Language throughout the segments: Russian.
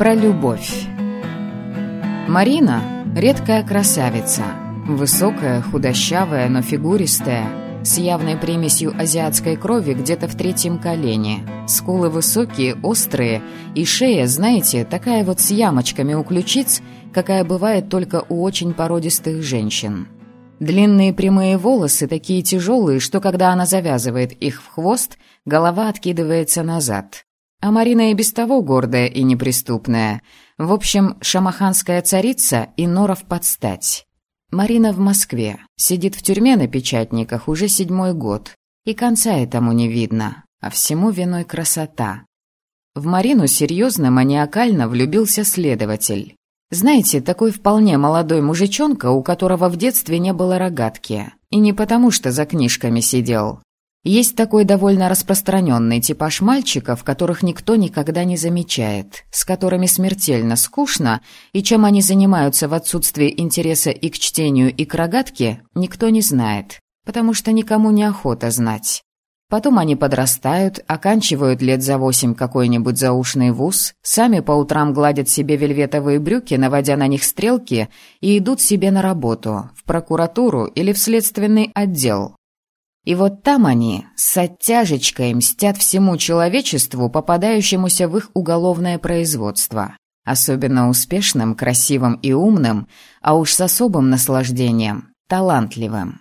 Про любовь. Марина – редкая красавица. Высокая, худощавая, но фигуристая, с явной примесью азиатской крови где-то в третьем колене. Скулы высокие, острые, и шея, знаете, такая вот с ямочками у ключиц, какая бывает только у очень породистых женщин. Длинные прямые волосы такие тяжелые, что когда она завязывает их в хвост, голова откидывается назад. А Марина и без того гордая и неприступная. В общем, шамаханская царица и норов подстать. Марина в Москве. Сидит в тюрьме на печатниках уже седьмой год. И конца этому не видно. А всему виной красота. В Марину серьезно, маниакально влюбился следователь. Знаете, такой вполне молодой мужичонка, у которого в детстве не было рогатки. И не потому, что за книжками сидел. Есть такой довольно распространенный типаж мальчиков, которых никто никогда не замечает, с которыми смертельно скучно, и чем они занимаются в отсутствии интереса и к чтению, и к рогатке, никто не знает, потому что никому не охота знать. Потом они подрастают, оканчивают лет за восемь какой-нибудь заушный вуз, сами по утрам гладят себе вельветовые брюки, наводя на них стрелки, и идут себе на работу, в прокуратуру или в следственный отдел, и вот там они с оттяжечкой мстят всему человечеству, попадающемуся в их уголовное производство. Особенно успешным, красивым и умным, а уж с особым наслаждением – талантливым.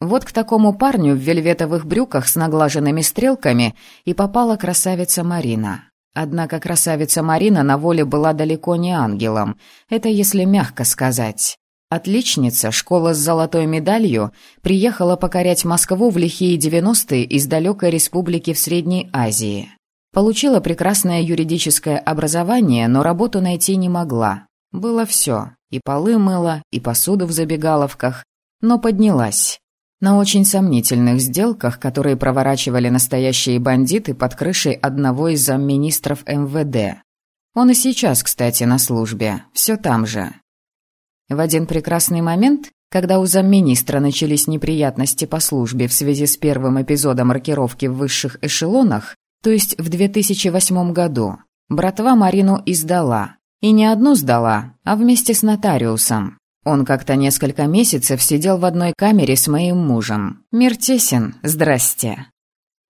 Вот к такому парню в вельветовых брюках с наглаженными стрелками и попала красавица Марина. Однако красавица Марина на воле была далеко не ангелом, это если мягко сказать. Отличница, школа с золотой медалью, приехала покорять Москву в лихие 90-е из далекой республики в Средней Азии. Получила прекрасное юридическое образование, но работу найти не могла. Было все. И полы мыла, и посуду в забегаловках. Но поднялась. На очень сомнительных сделках, которые проворачивали настоящие бандиты под крышей одного из замминистров МВД. Он и сейчас, кстати, на службе. Все там же. В один прекрасный момент, когда у замминистра начались неприятности по службе в связи с первым эпизодом маркировки в высших эшелонах, то есть в 2008 году, братва Марину издала. И не одну сдала, а вместе с нотариусом. Он как-то несколько месяцев сидел в одной камере с моим мужем. Мир тесен, здрасте.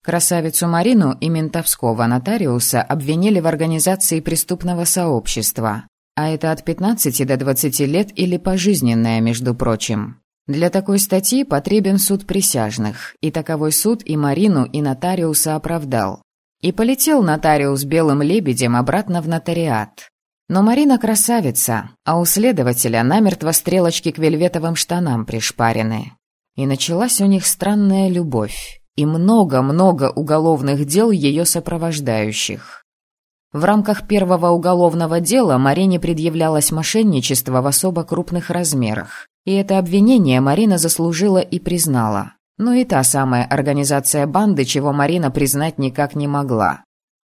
Красавицу Марину и ментовского нотариуса обвинили в организации преступного сообщества, а это от 15 до 20 лет или пожизненное, между прочим. Для такой статьи потребен суд присяжных, и таковой суд и Марину, и нотариуса оправдал. И полетел нотариус белым лебедем обратно в нотариат. Но Марина красавица, а у следователя намертво стрелочки к вельветовым штанам пришпарены. И началась у них странная любовь, и много-много уголовных дел ее сопровождающих. В рамках первого уголовного дела Марине предъявлялось мошенничество в особо крупных размерах. И это обвинение Марина заслужила и признала. Но и та самая организация банды, чего Марина признать никак не могла.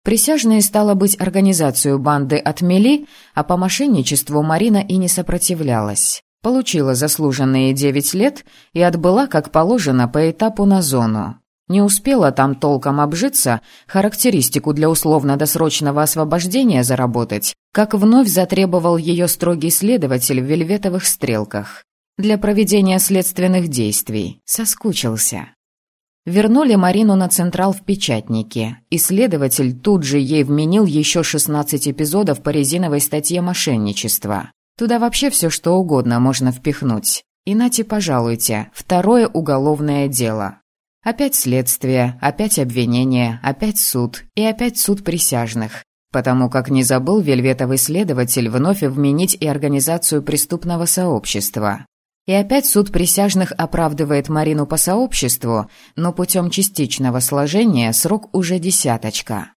Присяжные, стало быть, организацию банды отмели, а по мошенничеству Марина и не сопротивлялась. Получила заслуженные девять лет и отбыла, как положено, по этапу на зону. Не успела там толком обжиться, характеристику для условно-досрочного освобождения заработать, как вновь затребовал ее строгий следователь в вельветовых стрелках. Для проведения следственных действий. Соскучился. Вернули Марину на Централ в Печатнике, и следователь тут же ей вменил еще 16 эпизодов по резиновой статье мошенничества. Туда вообще все что угодно можно впихнуть. И нате, пожалуйте, второе уголовное дело. Опять следствие, опять обвинение, опять суд и опять суд присяжных. Потому как не забыл вельветовый следователь вновь вменить и организацию преступного сообщества. И опять суд присяжных оправдывает Марину по сообществу, но путем частичного сложения срок уже десяточка.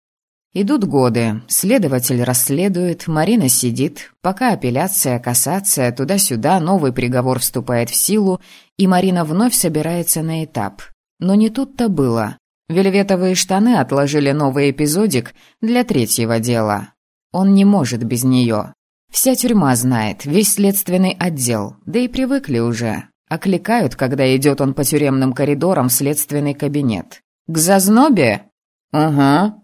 Идут годы, следователь расследует, Марина сидит, пока апелляция, кассация, туда-сюда, новый приговор вступает в силу, и Марина вновь собирается на этап. Но не тут-то было. Вельветовые штаны отложили новый эпизодик для третьего дела. Он не может без нее. Вся тюрьма знает, весь следственный отдел, да и привыкли уже. Окликают, когда идет он по тюремным коридорам в следственный кабинет. «К зазнобе?» «Угу».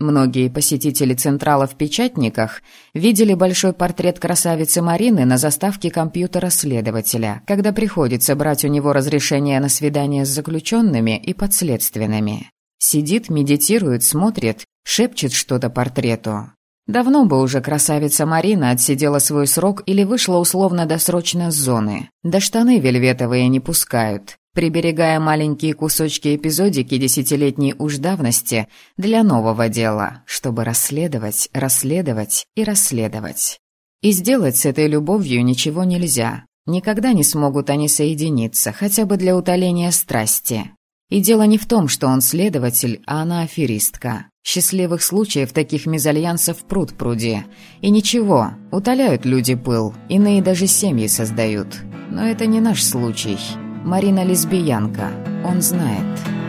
Многие посетители Централа в Печатниках видели большой портрет красавицы Марины на заставке компьютера следователя, когда приходится брать у него разрешение на свидание с заключенными и подследственными. Сидит, медитирует, смотрит, шепчет что-то портрету. Давно бы уже красавица Марина отсидела свой срок или вышла условно-досрочно с зоны. Да штаны вельветовые не пускают приберегая маленькие кусочки эпизодики десятилетней уж давности для нового дела, чтобы расследовать, расследовать и расследовать. И сделать с этой любовью ничего нельзя. Никогда не смогут они соединиться, хотя бы для утоления страсти. И дело не в том, что он следователь, а она аферистка. Счастливых случаев таких мезальянсов пруд пруди. И ничего, утоляют люди пыл, иные даже семьи создают. Но это не наш случай. Марина лесбиянка, он знает.